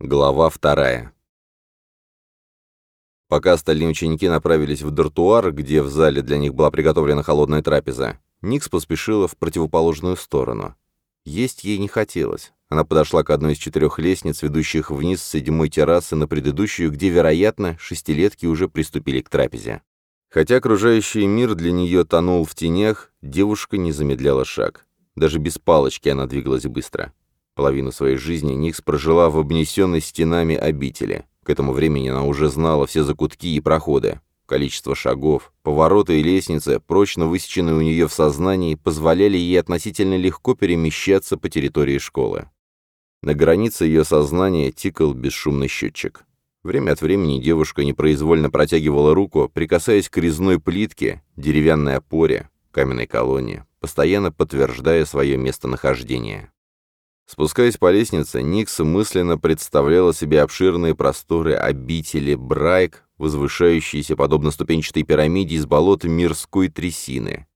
Глава вторая. Пока остальные ученики направились в дартуар, где в зале для них была приготовлена холодная трапеза, Никс поспешила в противоположную сторону. Есть ей не хотелось. Она подошла к одной из четырех лестниц, ведущих вниз с седьмой террасы на предыдущую, где, вероятно, шестилетки уже приступили к трапезе. Хотя окружающий мир для нее тонул в тенях, девушка не замедляла шаг. Даже без палочки она двигалась быстро. Половину своей жизни Никс прожила в обнесенной стенами обители. К этому времени она уже знала все закутки и проходы. Количество шагов, повороты и лестницы, прочно высеченные у нее в сознании, позволяли ей относительно легко перемещаться по территории школы. На границе ее сознания тикал бесшумный счетчик. Время от времени девушка непроизвольно протягивала руку, прикасаясь к резной плитке, деревянной опоре, каменной колонне, постоянно подтверждая свое местонахождение. Спускаясь по лестнице, Никс мысленно представляла себе обширные просторы обители Брайк, возвышающиеся подобно ступенчатой пирамиде из болот мирской трясины.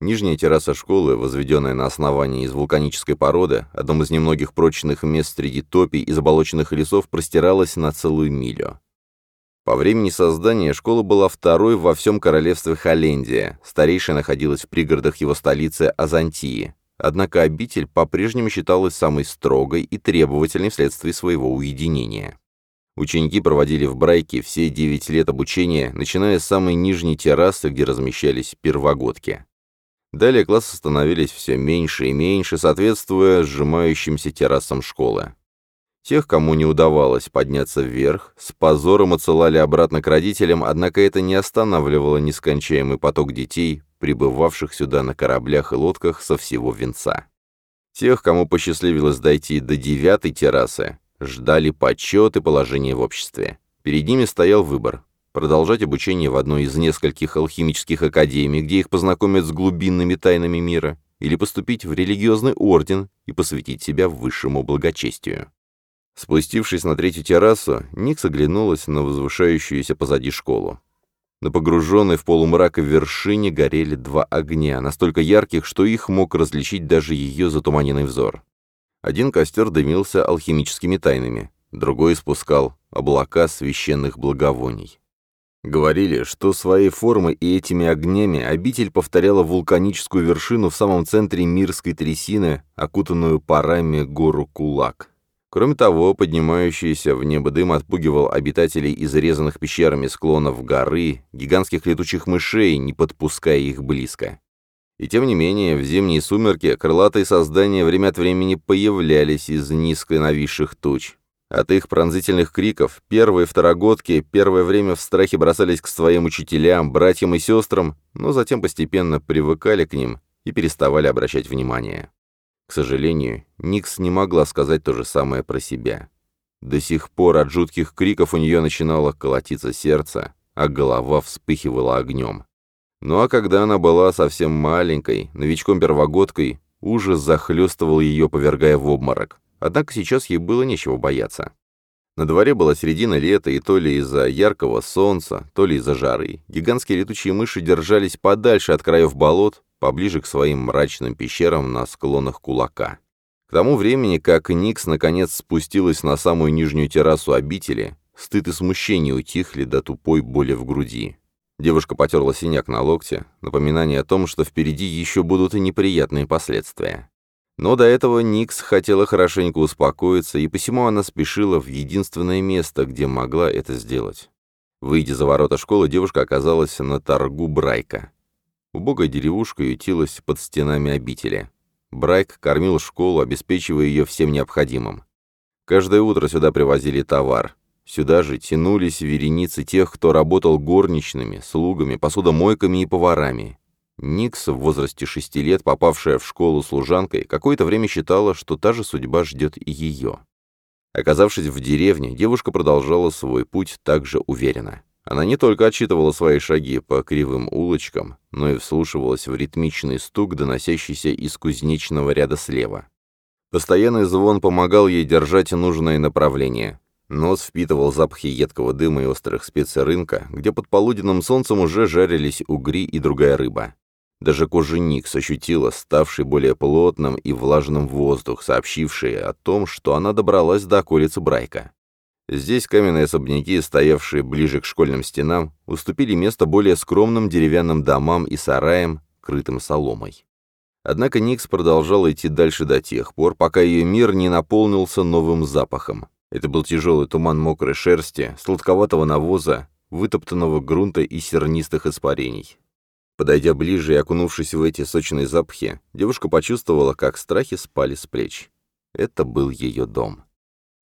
Нижняя терраса школы, возведенная на основании из вулканической породы, одном из немногих прочных мест среди топий и заболоченных лесов, простиралась на целую милю. По времени создания школа была второй во всем королевстве Холлендия, старейшая находилась в пригородах его столицы Азантии, однако обитель по-прежнему считалась самой строгой и требовательной вследствие своего уединения. Ученики проводили в Брайке все 9 лет обучения, начиная с самой нижней террасы, где размещались первогодки. Далее классы становились все меньше и меньше, соответствуя сжимающимся террасам школы. Тех, кому не удавалось подняться вверх, с позором отсылали обратно к родителям, однако это не останавливало нескончаемый поток детей, прибывавших сюда на кораблях и лодках со всего венца. Тех, кому посчастливилось дойти до девятой террасы, ждали почет и положение в обществе. Перед ними стоял выбор – продолжать обучение в одной из нескольких алхимических академий, где их познакомят с глубинными тайнами мира, или поступить в религиозный орден и посвятить себя высшему благочестию. Спустившись на третью террасу, Ник соглянулась на возвышающуюся позади школу. На погруженной в полумрак вершине горели два огня, настолько ярких, что их мог различить даже ее затуманенный взор. Один костер дымился алхимическими тайнами, другой испускал облака священных благовоний. Говорили, что своей формой и этими огнями обитель повторяла вулканическую вершину в самом центре Мирской трясины, окутанную парами гору Кулак. Кроме того, поднимающийся в небо дым отпугивал обитателей изрезанных пещерами склонов горы, гигантских летучих мышей, не подпуская их близко. И тем не менее, в зимние сумерки крылатые создания время от времени появлялись из низко нависших туч. От их пронзительных криков первые второгодки первое время в страхе бросались к своим учителям, братьям и сестрам, но затем постепенно привыкали к ним и переставали обращать внимание. К сожалению, Никс не могла сказать то же самое про себя. До сих пор от жутких криков у нее начинало колотиться сердце, а голова вспыхивала огнем. Ну а когда она была совсем маленькой, новичком-первогодкой, ужас захлестывал ее, повергая в обморок. Однако сейчас ей было нечего бояться. На дворе была середина лета, и то ли из-за яркого солнца, то ли из-за жары. Гигантские летучие мыши держались подальше от краев болот, поближе к своим мрачным пещерам на склонах кулака. К тому времени, как Никс наконец спустилась на самую нижнюю террасу обители, стыд и смущение утихли до тупой боли в груди. Девушка потерла синяк на локте, напоминание о том, что впереди еще будут и неприятные последствия. Но до этого Никс хотела хорошенько успокоиться, и посему она спешила в единственное место, где могла это сделать. Выйдя за ворота школы, девушка оказалась на торгу Брайка. Убогая деревушка ютилась под стенами обители. Брайк кормил школу, обеспечивая ее всем необходимым. Каждое утро сюда привозили товар. Сюда же тянулись вереницы тех, кто работал горничными, слугами, посудомойками и поварами. Никс, в возрасте шести лет, попавшая в школу служанкой, какое-то время считала, что та же судьба ждет и ее. Оказавшись в деревне, девушка продолжала свой путь также уверенно. Она не только отчитывала свои шаги по кривым улочкам, но и вслушивалась в ритмичный стук, доносящийся из кузнечного ряда слева. Постоянный звон помогал ей держать нужное направление. Нос впитывал запахи едкого дыма и острых специй рынка, где под полуденным солнцем уже жарились угри и другая рыба. Даже коженикс ощутила ставший более плотным и влажным воздух, сообщивший о том, что она добралась до околицы Брайка. Здесь каменные особняки, стоявшие ближе к школьным стенам, уступили место более скромным деревянным домам и сараям, крытым соломой. Однако Никс продолжала идти дальше до тех пор, пока ее мир не наполнился новым запахом. Это был тяжелый туман мокрой шерсти, сладковатого навоза, вытоптанного грунта и сернистых испарений. Подойдя ближе и окунувшись в эти сочные запахи, девушка почувствовала, как страхи спали с плеч. Это был ее дом.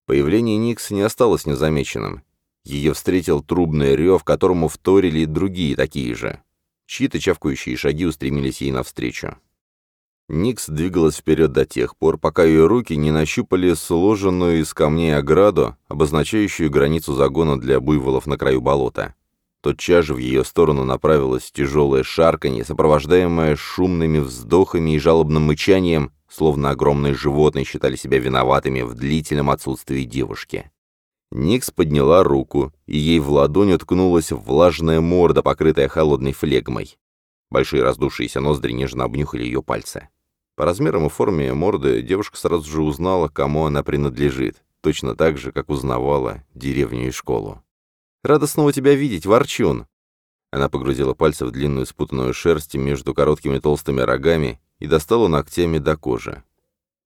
Появление Никс не осталось незамеченным. Ее встретил трубный рев, которому вторили другие такие же. Чьи-то чавкающие шаги устремились ей навстречу. Никс двигалась вперед до тех пор, пока ее руки не нащупали сложенную из камней ограду, обозначающую границу загона для буйволов на краю болота. Тотчас же в ее сторону направилась тяжелая шарканье, сопровождаемое шумными вздохами и жалобным мычанием, словно огромные животные считали себя виноватыми в длительном отсутствии девушки. Никс подняла руку, и ей в ладонь уткнулась влажная морда, покрытая холодной флегмой. Большие раздувшиеся ноздри нежно обнюхали ее пальцы. По размерам и форме морды девушка сразу же узнала, кому она принадлежит, точно так же, как узнавала деревню и школу. «Рада снова тебя видеть, Ворчун!» Она погрузила пальцы в длинную спутанную шерсть между короткими толстыми рогами и достала ногтями до кожи.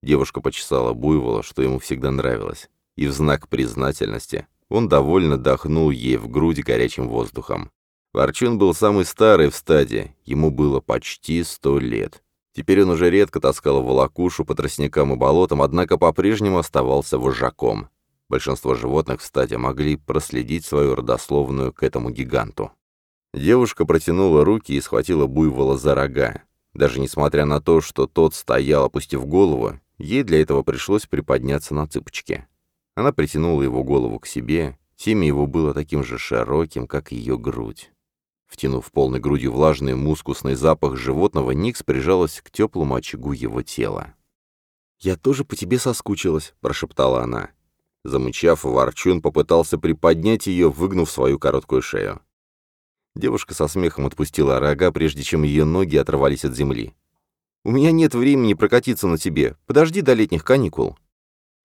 Девушка почесала буйвола, что ему всегда нравилось, и в знак признательности он довольно дохнул ей в грудь горячим воздухом. Ворчун был самый старый в стаде, ему было почти сто лет. Теперь он уже редко таскал волокушу по тростникам и болотам, однако по-прежнему оставался вожаком. Большинство животных в стаде могли проследить свою родословную к этому гиганту. Девушка протянула руки и схватила буйвола за рога. Даже несмотря на то, что тот стоял, опустив голову, ей для этого пришлось приподняться на цыпочки. Она притянула его голову к себе, темя его было таким же широким, как ее грудь. Втянув полной грудью влажный мускусный запах животного, Никс прижалась к теплому очагу его тела. «Я тоже по тебе соскучилась», — прошептала она. Замычав, Ворчун попытался приподнять ее, выгнув свою короткую шею. Девушка со смехом отпустила рога, прежде чем ее ноги оторвались от земли. «У меня нет времени прокатиться на тебе. Подожди до летних каникул».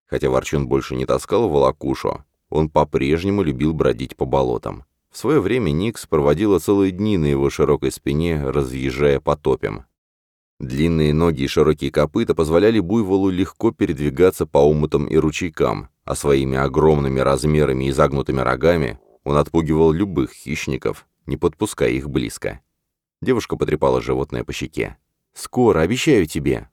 Хотя Ворчун больше не таскал волокушу, он по-прежнему любил бродить по болотам. В свое время Никс проводила целые дни на его широкой спине, разъезжая по топям. Длинные ноги и широкие копыта позволяли буйволу легко передвигаться по умутам и ручейкам, а своими огромными размерами и загнутыми рогами он отпугивал любых хищников, не подпуская их близко. Девушка потрепала животное по щеке. «Скоро, обещаю тебе!»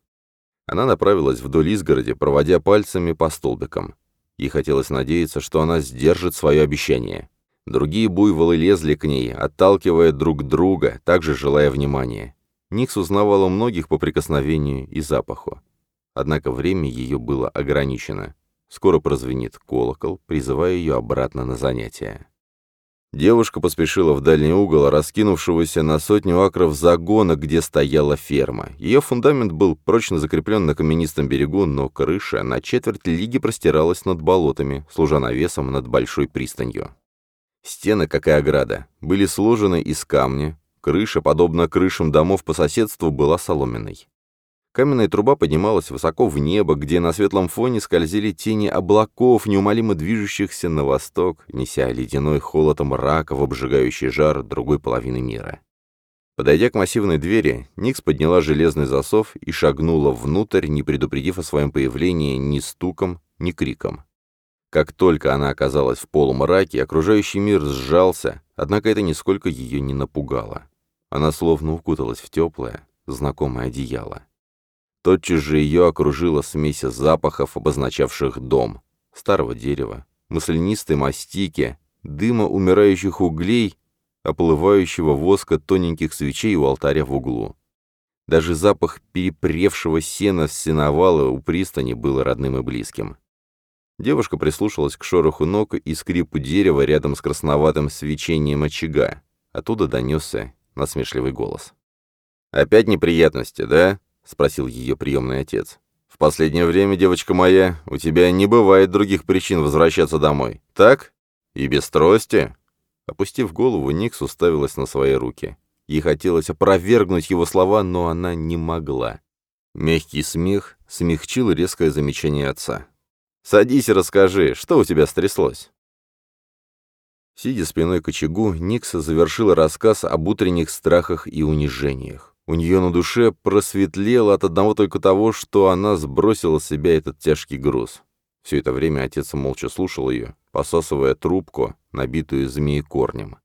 Она направилась вдоль изгороди, проводя пальцами по столбикам. Ей хотелось надеяться, что она сдержит свое обещание. Другие буйволы лезли к ней, отталкивая друг друга, также желая внимания. Никс узнавала многих по прикосновению и запаху. Однако время ее было ограничено. Скоро прозвенит колокол, призывая ее обратно на занятия. Девушка поспешила в дальний угол раскинувшегося на сотню акров загона, где стояла ферма. Ее фундамент был прочно закреплен на каменистом берегу, но крыша на четверть лиги простиралась над болотами, служа навесом над большой пристанью. Стены, как и ограда, были сложены из камня, крыша, подобно крышам домов по соседству, была соломенной. Каменная труба поднималась высоко в небо, где на светлом фоне скользили тени облаков, неумолимо движущихся на восток, неся ледяной холодом мрака в обжигающий жар другой половины мира. Подойдя к массивной двери, Никс подняла железный засов и шагнула внутрь, не предупредив о своем появлении ни стуком, ни криком. Как только она оказалась в полумраке, окружающий мир сжался, однако это нисколько ее не напугало. Она словно укуталась в теплое, знакомое одеяло. Тотчас же ее окружила смесь запахов, обозначавших дом, старого дерева, маслянистой мастики, дыма умирающих углей, оплывающего воска тоненьких свечей у алтаря в углу. Даже запах перепревшего сена с сеновала у пристани был родным и близким. Девушка прислушалась к шороху ног и скрипу дерева рядом с красноватым свечением очага. Оттуда донесся насмешливый голос. «Опять неприятности, да? — спросил ее приемный отец. «В последнее время, девочка моя, у тебя не бывает других причин возвращаться домой, так? И без трости?» Опустив голову, Никс уставилась на свои руки. Ей хотелось опровергнуть его слова, но она не могла. Мягкий смех смягчил резкое замечание отца. «Садись и расскажи, что у тебя стряслось?» Сидя спиной к очагу, Никса завершила рассказ об утренних страхах и унижениях. У нее на душе просветлело от одного только того, что она сбросила с себя этот тяжкий груз. Все это время отец молча слушал ее, пососывая трубку, набитую змеекорнем.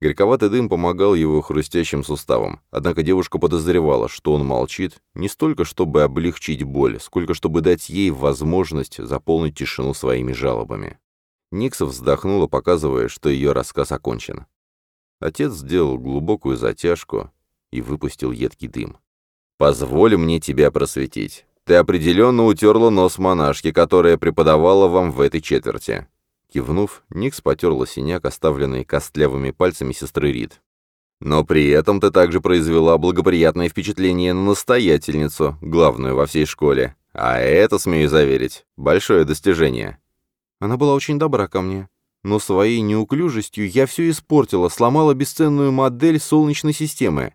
Горьковатый дым помогал его хрустящим суставам, однако девушка подозревала, что он молчит не столько, чтобы облегчить боль, сколько чтобы дать ей возможность заполнить тишину своими жалобами. Никса вздохнула, показывая, что ее рассказ окончен. Отец сделал глубокую затяжку, и выпустил едкий дым. «Позволь мне тебя просветить. Ты определенно утерла нос монашки, которая преподавала вам в этой четверти». Кивнув, Никс потерла синяк, оставленный костлявыми пальцами сестры Рид. «Но при этом ты также произвела благоприятное впечатление на настоятельницу, главную во всей школе. А это, смею заверить, большое достижение». Она была очень добра ко мне. Но своей неуклюжестью я все испортила, сломала бесценную модель Солнечной системы.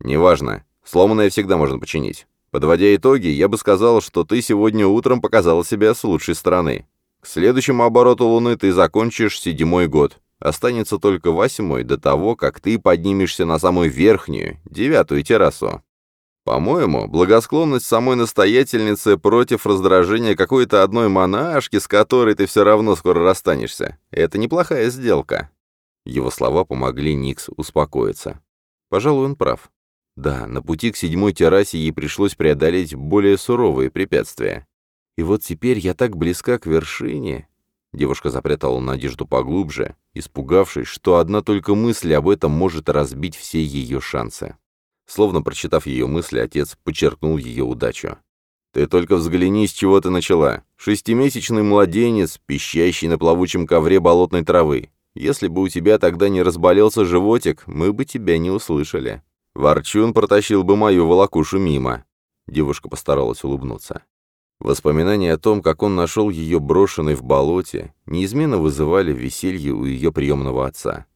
«Неважно. Сломанное всегда можно починить. Подводя итоги, я бы сказал, что ты сегодня утром показала себя с лучшей стороны. К следующему обороту Луны ты закончишь седьмой год. Останется только восьмой до того, как ты поднимешься на самую верхнюю, девятую террасу. По-моему, благосклонность самой настоятельницы против раздражения какой-то одной монашки, с которой ты все равно скоро расстанешься, это неплохая сделка». Его слова помогли Никс успокоиться. Пожалуй, он прав. Да, на пути к седьмой террасе ей пришлось преодолеть более суровые препятствия. И вот теперь я так близка к вершине. Девушка запрятала надежду поглубже, испугавшись, что одна только мысль об этом может разбить все ее шансы. Словно прочитав ее мысли, отец подчеркнул ее удачу. «Ты только взгляни, с чего ты начала. Шестимесячный младенец, пищащий на плавучем ковре болотной травы. Если бы у тебя тогда не разболелся животик, мы бы тебя не услышали». Ворчун протащил бы мою волокушу мимо. Девушка постаралась улыбнуться. Воспоминания о том, как он нашел ее брошенной в болоте, неизменно вызывали веселье у ее приемного отца.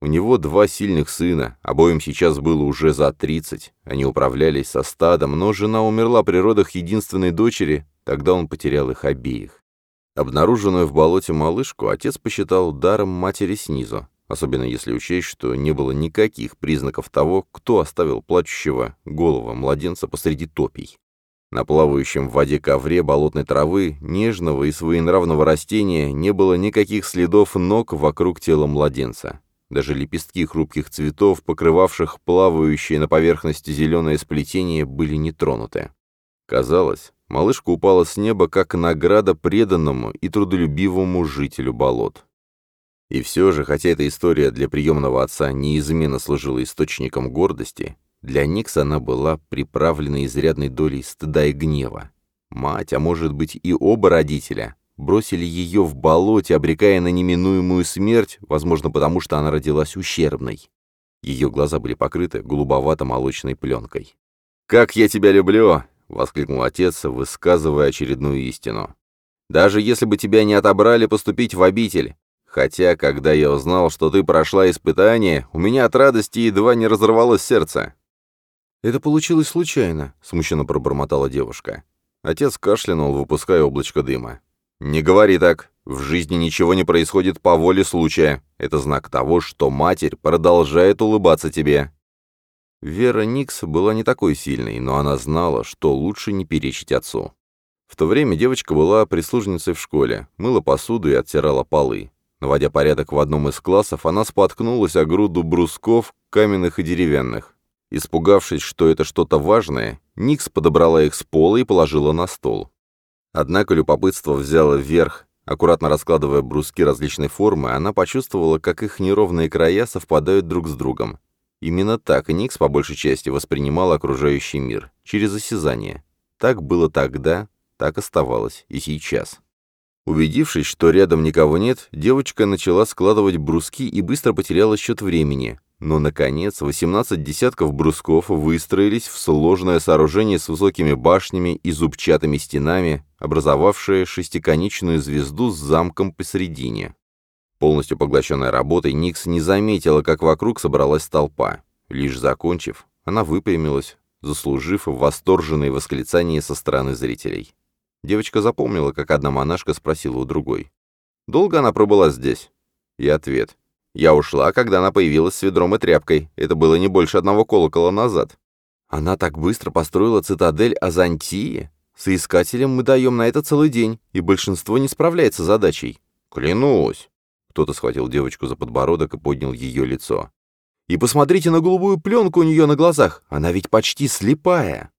У него два сильных сына, обоим сейчас было уже за 30, они управлялись со стадом, но жена умерла при родах единственной дочери, тогда он потерял их обеих. Обнаруженную в болоте малышку отец посчитал даром матери снизу, особенно если учесть, что не было никаких признаков того, кто оставил плачущего голого младенца посреди топий. На плавающем в воде ковре болотной травы, нежного и своенравного растения, не было никаких следов ног вокруг тела младенца. Даже лепестки хрупких цветов, покрывавших плавающее на поверхности зеленое сплетение, были не тронуты. Казалось, малышка упала с неба как награда преданному и трудолюбивому жителю болот. И все же, хотя эта история для приемного отца неизменно служила источником гордости, для Никса она была приправлена изрядной долей стыда и гнева. Мать, а может быть и оба родителя, бросили ее в болоте, обрекая на неминуемую смерть, возможно, потому что она родилась ущербной. Ее глаза были покрыты голубовато-молочной пленкой. «Как я тебя люблю!» — воскликнул отец, высказывая очередную истину. «Даже если бы тебя не отобрали поступить в обитель, Хотя, когда я узнал, что ты прошла испытание, у меня от радости едва не разорвалось сердце». «Это получилось случайно», — смущенно пробормотала девушка. Отец кашлянул, выпуская облачко дыма. «Не говори так. В жизни ничего не происходит по воле случая. Это знак того, что матерь продолжает улыбаться тебе». Вера Никс была не такой сильной, но она знала, что лучше не перечить отцу. В то время девочка была прислужницей в школе, мыла посуду и оттирала полы. Наводя порядок в одном из классов, она споткнулась о груду брусков, каменных и деревянных. Испугавшись, что это что-то важное, Никс подобрала их с пола и положила на стол. Однако любопытство взяло вверх. Аккуратно раскладывая бруски различной формы, она почувствовала, как их неровные края совпадают друг с другом. Именно так Никс по большей части воспринимал окружающий мир, через осязание. Так было тогда, так оставалось и сейчас. Убедившись, что рядом никого нет, девочка начала складывать бруски и быстро потеряла счет времени. Но, наконец, 18 десятков брусков выстроились в сложное сооружение с высокими башнями и зубчатыми стенами, образовавшее шестиконечную звезду с замком посередине. Полностью поглощенная работой, Никс не заметила, как вокруг собралась толпа. Лишь закончив, она выпрямилась, заслужив восторженные восклицания со стороны зрителей. Девочка запомнила, как одна монашка спросила у другой. «Долго она пробыла здесь?» И ответ. «Я ушла, когда она появилась с ведром и тряпкой. Это было не больше одного колокола назад». «Она так быстро построила цитадель Азантии? Соискателям мы даем на это целый день, и большинство не справляется с задачей». «Клянусь!» Кто-то схватил девочку за подбородок и поднял ее лицо. «И посмотрите на голубую пленку у нее на глазах, она ведь почти слепая!»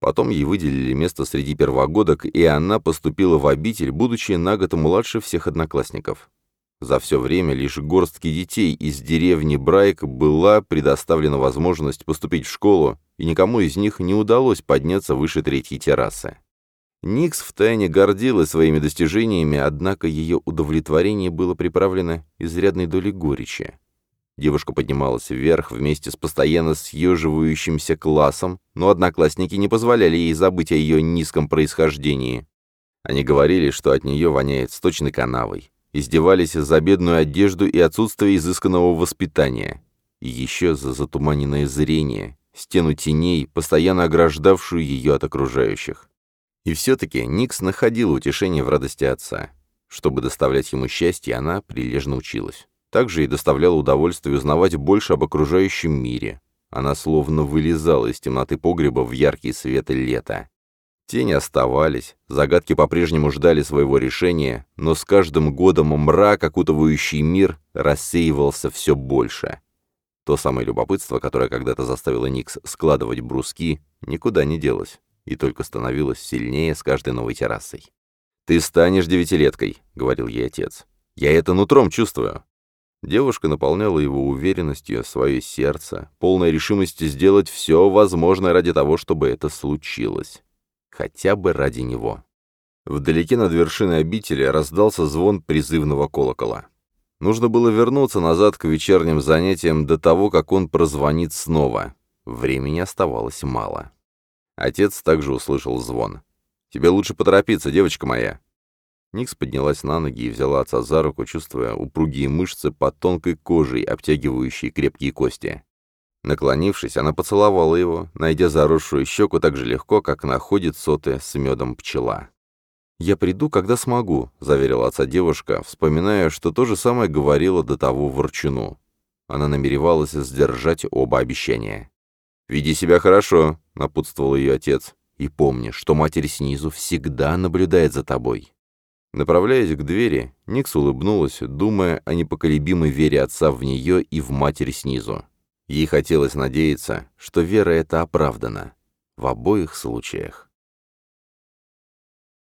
Потом ей выделили место среди первогодок, и она поступила в обитель, будучи на год младше всех одноклассников. За все время лишь горстки детей из деревни Брайк была предоставлена возможность поступить в школу, и никому из них не удалось подняться выше третьей террасы. Никс втайне гордилась своими достижениями, однако ее удовлетворение было приправлено изрядной долей горечи. Девушка поднималась вверх вместе с постоянно съеживающимся классом, но одноклассники не позволяли ей забыть о ее низком происхождении. Они говорили, что от нее воняет сточной канавой, издевались за бедную одежду и отсутствие изысканного воспитания, и еще за затуманенное зрение, стену теней, постоянно ограждавшую ее от окружающих. И все-таки Никс находила утешение в радости отца. Чтобы доставлять ему счастье, она прилежно училась. Также ей доставляло удовольствие узнавать больше об окружающем мире. Она словно вылезала из темноты погреба в яркий свет лета. Тени оставались, загадки по-прежнему ждали своего решения, но с каждым годом мрак, окутывающий мир, рассеивался все больше. То самое любопытство, которое когда-то заставило Никс складывать бруски, никуда не делось и только становилось сильнее с каждой новой террасой. «Ты станешь девятилеткой», — говорил ей отец. «Я это нутром чувствую. Девушка наполняла его уверенностью, свое сердце, полной решимости сделать все возможное ради того, чтобы это случилось. Хотя бы ради него. Вдалеке над вершиной обители раздался звон призывного колокола. Нужно было вернуться назад к вечерним занятиям до того, как он прозвонит снова. Времени оставалось мало. Отец также услышал звон. «Тебе лучше поторопиться, девочка моя», Никс поднялась на ноги и взяла отца за руку, чувствуя упругие мышцы под тонкой кожей, обтягивающие крепкие кости. Наклонившись, она поцеловала его, найдя заросшую щеку так же легко, как находит соты с медом пчела. «Я приду, когда смогу», — заверила отца девушка, вспоминая, что то же самое говорила до того ворчуну. Она намеревалась сдержать оба обещания. «Веди себя хорошо», — напутствовал ее отец. «И помни, что матерь снизу всегда наблюдает за тобой». Направляясь к двери, Никс улыбнулась, думая о непоколебимой вере отца в нее и в матери снизу. Ей хотелось надеяться, что вера эта оправдана. В обоих случаях.